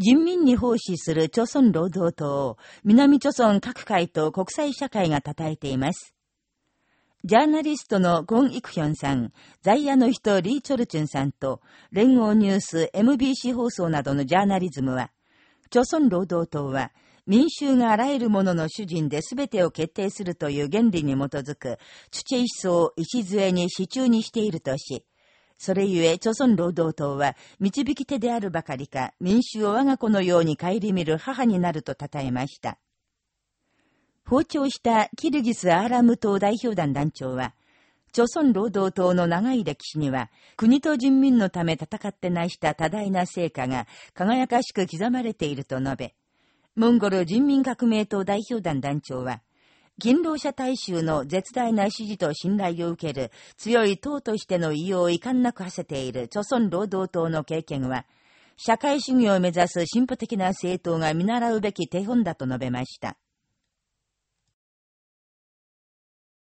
人民に奉仕する朝鮮労働党を南朝鮮各界と国際社会が称えています。ジャーナリストのゴン・イクヒョンさん、在野の人リー・チョルチュンさんと、連合ニュース、MBC 放送などのジャーナリズムは、朝鮮労働党は、民衆があらゆるものの主人で全てを決定するという原理に基づく、土思想を礎に支柱にしているとし、それゆえ、朝鮮労働党は、導き手であるばかりか、民衆を我が子のように顧みる母になると称えました。訪朝したキルギス・アーラム党代表団団長は、朝鮮労働党の長い歴史には、国と人民のため戦って成した多大な成果が輝かしく刻まれていると述べ、モンゴル人民革命党代表団団長は、勤労者大衆の絶大な支持と信頼を受ける強い党としての異様を遺憾なく馳せている朝鮮労働党の経験は、社会主義を目指す進歩的な政党が見習うべき手本だと述べました。